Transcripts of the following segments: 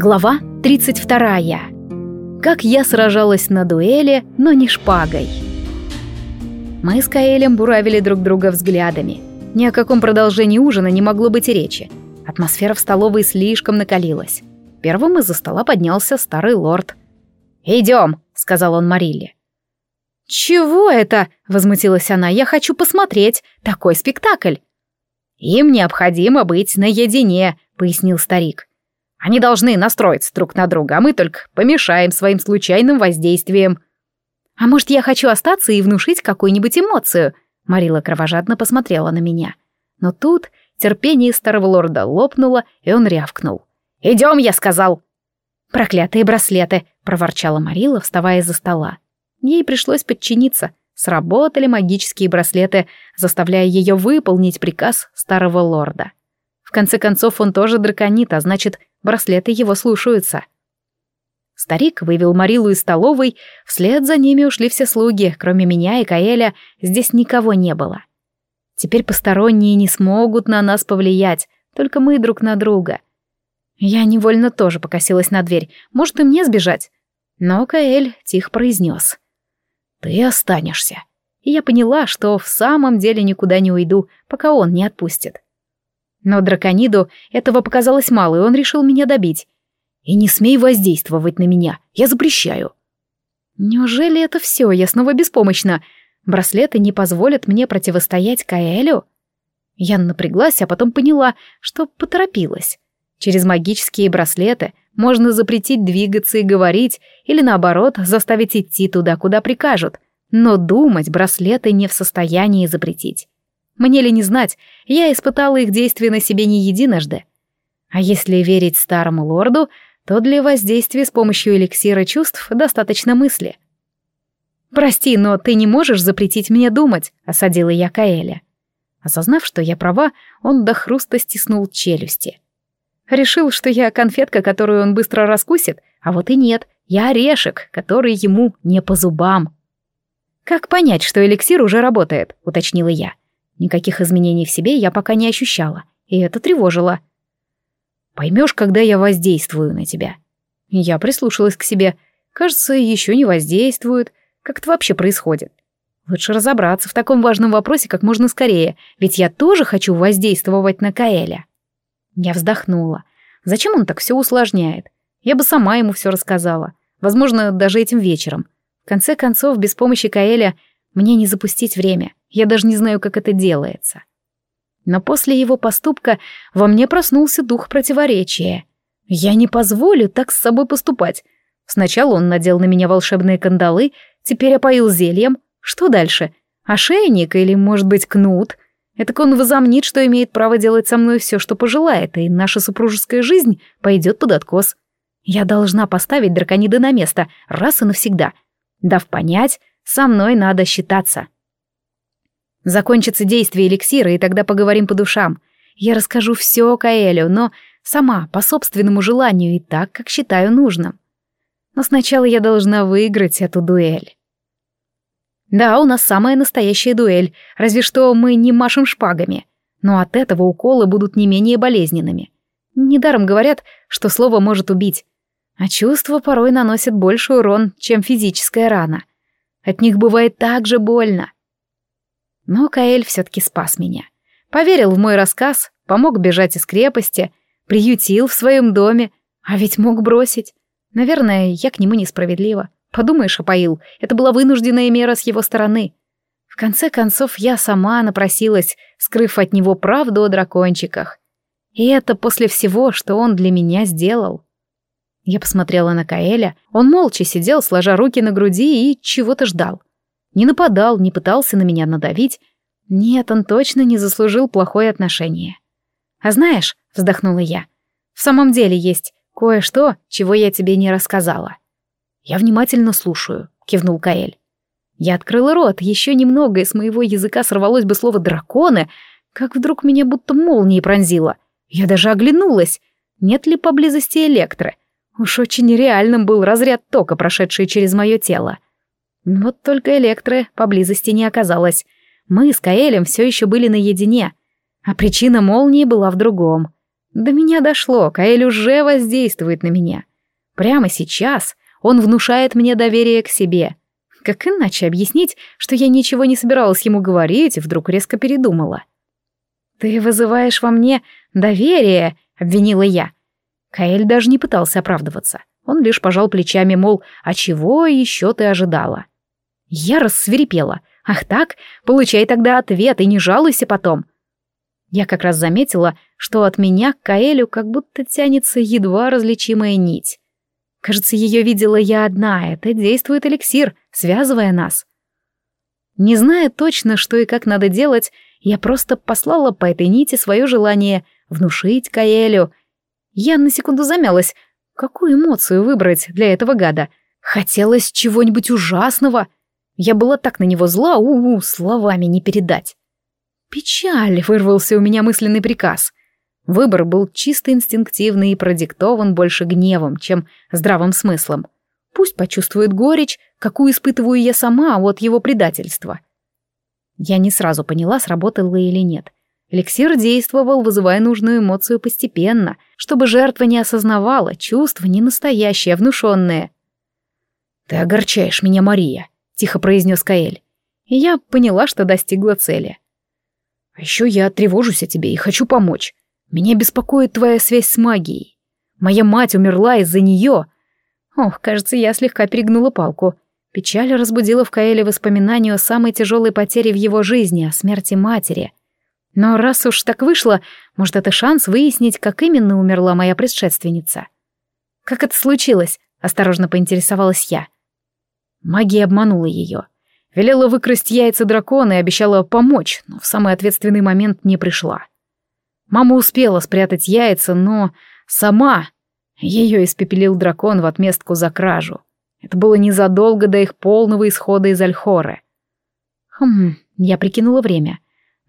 Глава 32. Как я сражалась на дуэли, но не шпагой. Мы с Каэлем буравили друг друга взглядами. Ни о каком продолжении ужина не могло быть и речи. Атмосфера в столовой слишком накалилась. Первым из-за стола поднялся старый лорд. «Идем», — сказал он Марилле. «Чего это?» — возмутилась она. «Я хочу посмотреть. Такой спектакль». «Им необходимо быть наедине», — пояснил старик. Они должны настроиться друг на друга, а мы только помешаем своим случайным воздействием. А может, я хочу остаться и внушить какую-нибудь эмоцию? Марила кровожадно посмотрела на меня. Но тут терпение старого лорда лопнуло, и он рявкнул. «Идем, я сказал!» «Проклятые браслеты!» — проворчала Марила, вставая из-за стола. Ей пришлось подчиниться. Сработали магические браслеты, заставляя ее выполнить приказ старого лорда. В конце концов, он тоже драконит, а значит, браслеты его слушаются. Старик вывел Марилу из столовой, вслед за ними ушли все слуги, кроме меня и Каэля, здесь никого не было. Теперь посторонние не смогут на нас повлиять, только мы друг на друга. Я невольно тоже покосилась на дверь, может и мне сбежать. Но Каэль тихо произнес. «Ты останешься». И я поняла, что в самом деле никуда не уйду, пока он не отпустит. Но дракониду этого показалось мало, и он решил меня добить. «И не смей воздействовать на меня, я запрещаю». Неужели это все, я снова беспомощна? Браслеты не позволят мне противостоять Каэлю? Я напряглась, а потом поняла, что поторопилась. Через магические браслеты можно запретить двигаться и говорить, или наоборот, заставить идти туда, куда прикажут. Но думать браслеты не в состоянии запретить. Мне ли не знать, я испытала их действие на себе не единожды. А если верить старому лорду, то для воздействия с помощью эликсира чувств достаточно мысли. «Прости, но ты не можешь запретить мне думать», — осадила я Каэля. Осознав, что я права, он до хруста стиснул челюсти. Решил, что я конфетка, которую он быстро раскусит, а вот и нет, я орешек, который ему не по зубам. «Как понять, что эликсир уже работает?» — уточнила я. Никаких изменений в себе я пока не ощущала, и это тревожило. Поймешь, когда я воздействую на тебя. Я прислушалась к себе. Кажется, еще не воздействует. Как это вообще происходит? Лучше разобраться в таком важном вопросе как можно скорее, ведь я тоже хочу воздействовать на Каэля. Я вздохнула. Зачем он так все усложняет? Я бы сама ему все рассказала. Возможно, даже этим вечером. В конце концов, без помощи Каэля мне не запустить время. Я даже не знаю, как это делается. Но после его поступка во мне проснулся дух противоречия. Я не позволю так с собой поступать. Сначала он надел на меня волшебные кандалы, теперь опоил зельем. Что дальше? Ошейник или, может быть, кнут? Это он возомнит, что имеет право делать со мной все, что пожелает, и наша супружеская жизнь пойдет под откос. Я должна поставить дракониды на место, раз и навсегда, дав понять, со мной надо считаться. Закончится действие эликсира, и тогда поговорим по душам. Я расскажу все Каэлю, но сама, по собственному желанию и так, как считаю нужным. Но сначала я должна выиграть эту дуэль. Да, у нас самая настоящая дуэль, разве что мы не машем шпагами. Но от этого уколы будут не менее болезненными. Недаром говорят, что слово может убить. А чувства порой наносят больше урон, чем физическая рана. От них бывает так же больно. Но Каэль все-таки спас меня. Поверил в мой рассказ, помог бежать из крепости, приютил в своем доме, а ведь мог бросить. Наверное, я к нему несправедлива. Подумаешь, опоил, это была вынужденная мера с его стороны. В конце концов, я сама напросилась, скрыв от него правду о дракончиках. И это после всего, что он для меня сделал. Я посмотрела на Каэля, он молча сидел, сложа руки на груди и чего-то ждал. Не нападал, не пытался на меня надавить. Нет, он точно не заслужил плохое отношение. «А знаешь», — вздохнула я, — «в самом деле есть кое-что, чего я тебе не рассказала». «Я внимательно слушаю», — кивнул Каэль. Я открыла рот, еще немного, и с моего языка сорвалось бы слово «драконы», как вдруг меня будто молнией пронзило. Я даже оглянулась. Нет ли поблизости электры? Уж очень реальным был разряд тока, прошедший через мое тело. Вот только Электры поблизости не оказалось. Мы с Каэлем все еще были наедине. А причина молнии была в другом. До меня дошло, Каэль уже воздействует на меня. Прямо сейчас он внушает мне доверие к себе. Как иначе объяснить, что я ничего не собиралась ему говорить вдруг резко передумала? «Ты вызываешь во мне доверие», — обвинила я. Каэль даже не пытался оправдываться. Он лишь пожал плечами, мол, а чего еще ты ожидала? Я рассверепела. Ах так? Получай тогда ответ и не жалуйся потом. Я как раз заметила, что от меня к Каэлю как будто тянется едва различимая нить. Кажется, ее видела я одна, это действует эликсир, связывая нас. Не зная точно, что и как надо делать, я просто послала по этой нити свое желание внушить Каэлю. Я на секунду замялась, какую эмоцию выбрать для этого гада. Хотелось чего-нибудь ужасного. Я была так на него зла, у-у, словами не передать. «Печаль!» — вырвался у меня мысленный приказ. Выбор был чисто инстинктивный и продиктован больше гневом, чем здравым смыслом. Пусть почувствует горечь, какую испытываю я сама от его предательства. Я не сразу поняла, сработало или нет. Эликсир действовал, вызывая нужную эмоцию постепенно, чтобы жертва не осознавала, чувство не настоящее, а внушенное. «Ты огорчаешь меня, Мария», — тихо произнес Каэль. И я поняла, что достигла цели. А еще я тревожусь о тебе и хочу помочь. Меня беспокоит твоя связь с магией. Моя мать умерла из-за нее. Ох, кажется, я слегка перегнула палку. Печаль разбудила в Каэле воспоминания о самой тяжелой потере в его жизни, о смерти матери. Но раз уж так вышло, может, это шанс выяснить, как именно умерла моя предшественница. «Как это случилось?» — осторожно поинтересовалась я. Магия обманула ее. Велела выкрасть яйца дракона и обещала помочь, но в самый ответственный момент не пришла. Мама успела спрятать яйца, но сама ее испепелил дракон в отместку за кражу. Это было незадолго до их полного исхода из Альхоры. Хм, я прикинула время.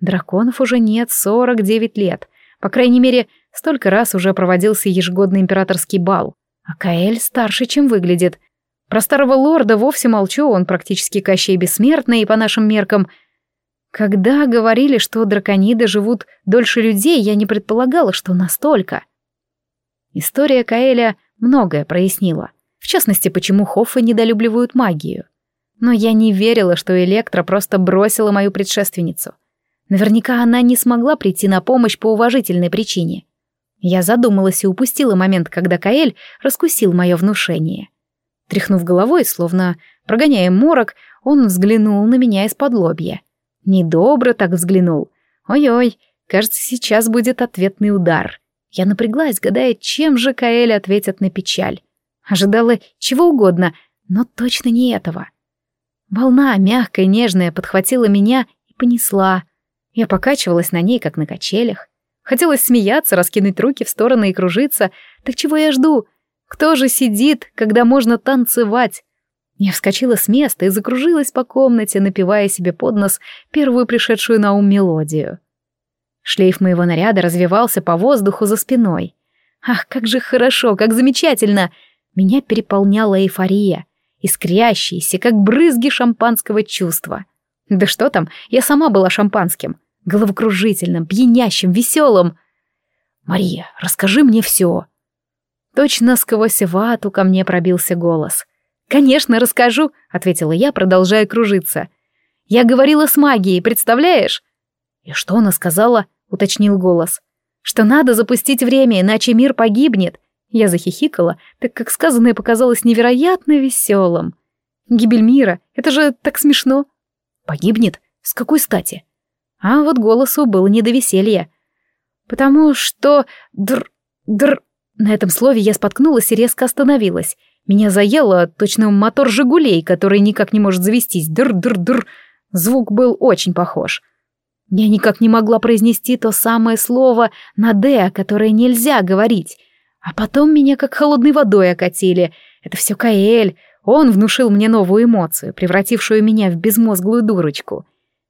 Драконов уже нет 49 лет. По крайней мере, столько раз уже проводился ежегодный императорский бал. А Каэль старше, чем выглядит. Про старого лорда вовсе молчу, он практически Кощей Бессмертный, и по нашим меркам. Когда говорили, что дракониды живут дольше людей, я не предполагала, что настолько. История Каэля многое прояснила. В частности, почему Хоффы недолюбливают магию. Но я не верила, что Электра просто бросила мою предшественницу. Наверняка она не смогла прийти на помощь по уважительной причине. Я задумалась и упустила момент, когда Каэль раскусил мое внушение. Тряхнув головой, словно прогоняя морок, он взглянул на меня из-под лобья. Недобро так взглянул. Ой-ой, кажется, сейчас будет ответный удар. Я напряглась, гадая, чем же Каэль ответит на печаль. Ожидала чего угодно, но точно не этого. Волна, мягкая, нежная, подхватила меня и понесла. Я покачивалась на ней, как на качелях. Хотелось смеяться, раскинуть руки в стороны и кружиться. Так чего я жду? — кто же сидит, когда можно танцевать? Я вскочила с места и закружилась по комнате, напевая себе под нос первую пришедшую на ум мелодию. Шлейф моего наряда развивался по воздуху за спиной. Ах, как же хорошо, как замечательно! Меня переполняла эйфория, искрящиеся, как брызги шампанского чувства. Да что там, я сама была шампанским, головокружительным, пьянящим, веселым. «Мария, расскажи мне все», Точно сквозь вату ко мне пробился голос. «Конечно, расскажу», — ответила я, продолжая кружиться. «Я говорила с магией, представляешь?» «И что она сказала?» — уточнил голос. «Что надо запустить время, иначе мир погибнет». Я захихикала, так как сказанное показалось невероятно веселым. «Гибель мира, это же так смешно!» «Погибнет? С какой стати?» А вот голосу было не до веселья. «Потому что... др... др... На этом слове я споткнулась и резко остановилась. Меня заело точно мотор «Жигулей», который никак не может завестись. Др-др-др. Звук был очень похож. Я никак не могла произнести то самое слово на «д», которое нельзя говорить. А потом меня как холодной водой окатили. Это все Каэль. Он внушил мне новую эмоцию, превратившую меня в безмозглую дурочку.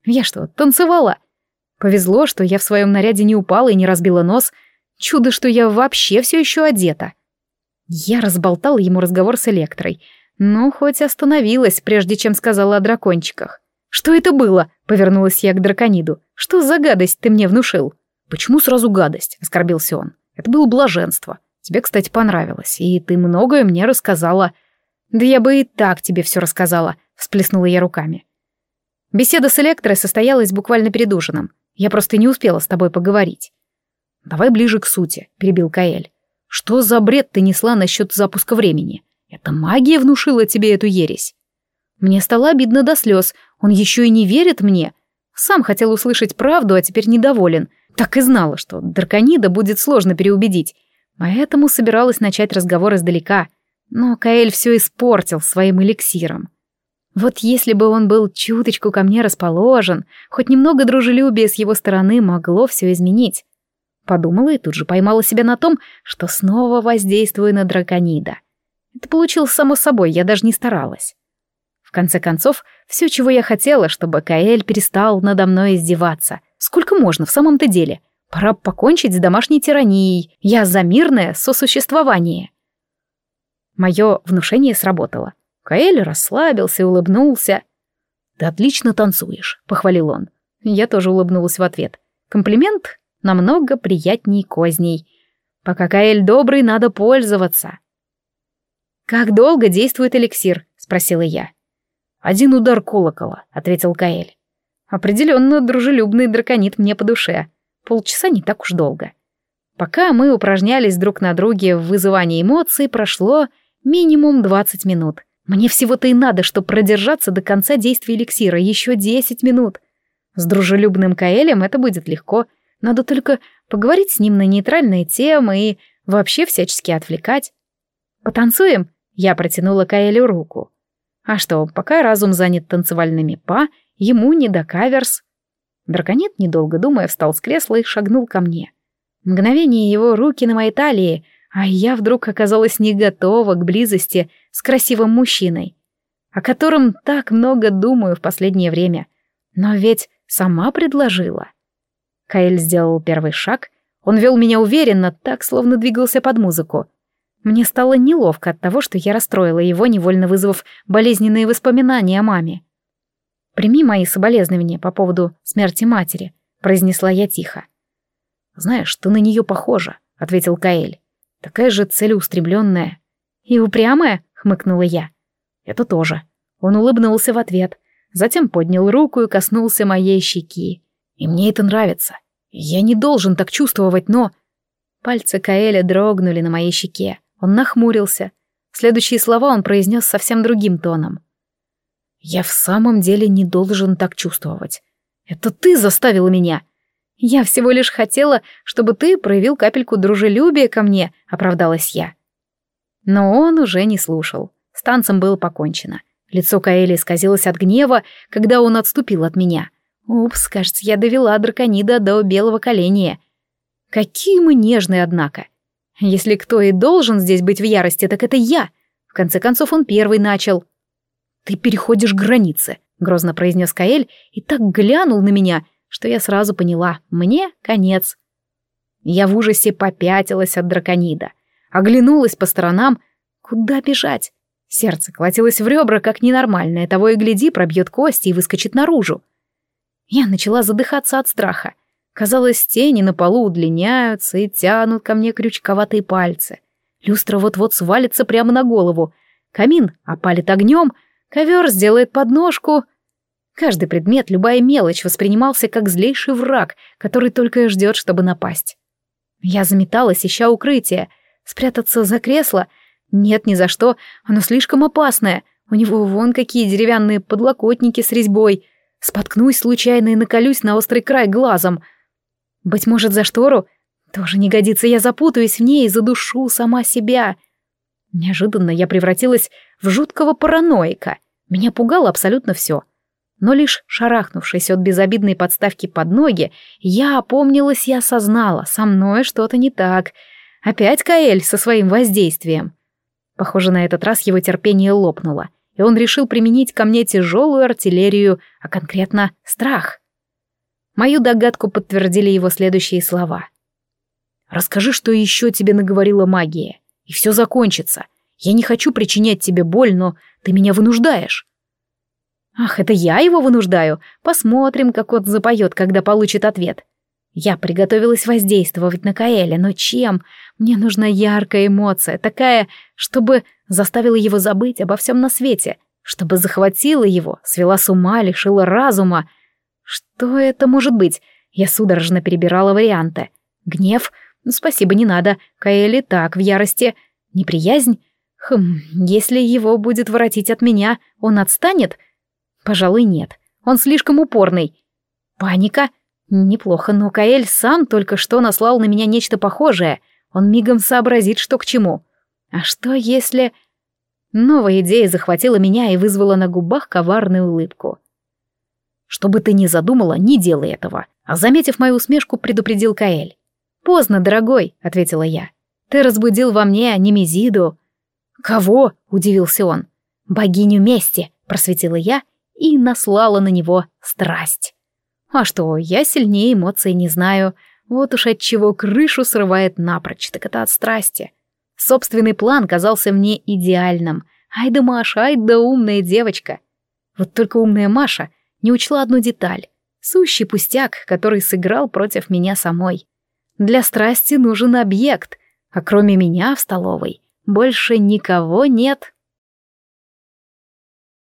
Я что, танцевала? Повезло, что я в своем наряде не упала и не разбила нос — Чудо, что я вообще все еще одета. Я разболтал ему разговор с Электрой, но хоть остановилась, прежде чем сказала о дракончиках. «Что это было?» — повернулась я к дракониду. «Что за гадость ты мне внушил?» «Почему сразу гадость?» — оскорбился он. Это было блаженство. Тебе, кстати, понравилось, и ты многое мне рассказала. Да я бы и так тебе все рассказала, всплеснула я руками. Беседа с Электрой состоялась буквально перед ужином. Я просто не успела с тобой поговорить. Давай ближе к сути, перебил Каэль. Что за бред ты несла насчет запуска времени? Это магия внушила тебе эту ересь. Мне стало обидно до слез. Он еще и не верит мне. Сам хотел услышать правду, а теперь недоволен. Так и знала, что Драконида будет сложно переубедить. Поэтому собиралась начать разговор издалека. Но Каэль все испортил своим эликсиром. Вот если бы он был чуточку ко мне расположен, хоть немного дружелюбия с его стороны могло все изменить. Подумала и тут же поймала себя на том, что снова воздействую на драконида. Это получилось само собой, я даже не старалась. В конце концов, все, чего я хотела, чтобы Каэль перестал надо мной издеваться. Сколько можно в самом-то деле? Пора покончить с домашней тиранией. Я за мирное сосуществование. Мое внушение сработало. Каэль расслабился и улыбнулся. «Ты отлично танцуешь», — похвалил он. Я тоже улыбнулась в ответ. Комплимент намного приятней козней. Пока Каэль добрый, надо пользоваться. «Как долго действует эликсир?» — спросила я. «Один удар колокола», — ответил Каэль. Определенно дружелюбный драконит мне по душе. Полчаса не так уж долго. Пока мы упражнялись друг на друге в вызывании эмоций, прошло минимум 20 минут. Мне всего-то и надо, чтобы продержаться до конца действия эликсира, еще 10 минут. С дружелюбным Каэлем это будет легко. Надо только поговорить с ним на нейтральные темы и вообще всячески отвлекать. «Потанцуем?» Я протянула Каэлю руку. А что, пока разум занят танцевальными па, ему не до каверс. Драконет, недолго думая, встал с кресла и шагнул ко мне. Мгновение его руки на моей талии, а я вдруг оказалась не готова к близости с красивым мужчиной, о котором так много думаю в последнее время. Но ведь сама предложила. Каэль сделал первый шаг. Он вел меня уверенно, так, словно двигался под музыку. Мне стало неловко от того, что я расстроила его, невольно вызвав болезненные воспоминания о маме. «Прими мои соболезнования по поводу смерти матери», — произнесла я тихо. «Знаешь, ты на нее похожа», — ответил Каэль. «Такая же целеустремленная». «И упрямая?» — хмыкнула я. «Это тоже». Он улыбнулся в ответ, затем поднял руку и коснулся моей щеки. «И мне это нравится. Я не должен так чувствовать, но...» Пальцы Каэля дрогнули на моей щеке. Он нахмурился. Следующие слова он произнес совсем другим тоном. Я в самом деле не должен так чувствовать. Это ты заставила меня. Я всего лишь хотела, чтобы ты проявил капельку дружелюбия ко мне, оправдалась я. Но он уже не слушал. С танцем было покончено. Лицо Каэли исказилось от гнева, когда он отступил от меня. Упс, кажется, я довела драконида до белого коленя. Какие мы нежные, однако. Если кто и должен здесь быть в ярости, так это я. В конце концов, он первый начал. «Ты переходишь границы», — грозно произнес Каэль и так глянул на меня, что я сразу поняла, мне конец. Я в ужасе попятилась от драконида, оглянулась по сторонам. Куда бежать? Сердце колотилось в ребра, как ненормальное, того и гляди, пробьет кости и выскочит наружу. Я начала задыхаться от страха. Казалось, тени на полу удлиняются и тянут ко мне крючковатые пальцы. Люстра вот-вот свалится прямо на голову. Камин опалит огнем — Ковер сделает подножку. Каждый предмет, любая мелочь воспринимался как злейший враг, который только и ждет, чтобы напасть. Я заметалась, ища укрытие. Спрятаться за кресло? Нет, ни за что. Оно слишком опасное. У него вон какие деревянные подлокотники с резьбой. Споткнусь случайно и наколюсь на острый край глазом. Быть может, за штору? Тоже не годится, я запутаюсь в ней и задушу сама себя. Неожиданно я превратилась в жуткого параноика. Меня пугало абсолютно все. Но лишь шарахнувшись от безобидной подставки под ноги, я опомнилась и осознала, со мной что-то не так. Опять Каэль со своим воздействием. Похоже, на этот раз его терпение лопнуло, и он решил применить ко мне тяжелую артиллерию, а конкретно страх. Мою догадку подтвердили его следующие слова. «Расскажи, что еще тебе наговорила магия, и все закончится. Я не хочу причинять тебе боль, но ты меня вынуждаешь». «Ах, это я его вынуждаю. Посмотрим, как он запоет, когда получит ответ». Я приготовилась воздействовать на Каэля, но чем? Мне нужна яркая эмоция, такая, чтобы заставила его забыть обо всем на свете, чтобы захватила его, свела с ума, лишила разума. Что это может быть? Я судорожно перебирала варианты. Гнев? Ну, спасибо, не надо. Каэль так, в ярости. Неприязнь? Хм, если его будет воротить от меня, он отстанет? Пожалуй, нет. Он слишком упорный. Паника? Неплохо, но Каэль сам только что наслал на меня нечто похожее. Он мигом сообразит, что к чему. А что если... Новая идея захватила меня и вызвала на губах коварную улыбку. «Что бы ты ни задумала, не делай этого», а заметив мою усмешку, предупредил Каэль. «Поздно, дорогой», — ответила я. «Ты разбудил во мне Немезиду». «Кого?» — удивился он. «Богиню мести», — просветила я и наслала на него страсть. А что, я сильнее эмоций не знаю. Вот уж от чего крышу срывает напрочь, так это от страсти. Собственный план казался мне идеальным. Ай да Маша, ай да умная девочка. Вот только умная Маша не учла одну деталь. Сущий пустяк, который сыграл против меня самой. Для страсти нужен объект, а кроме меня в столовой больше никого нет.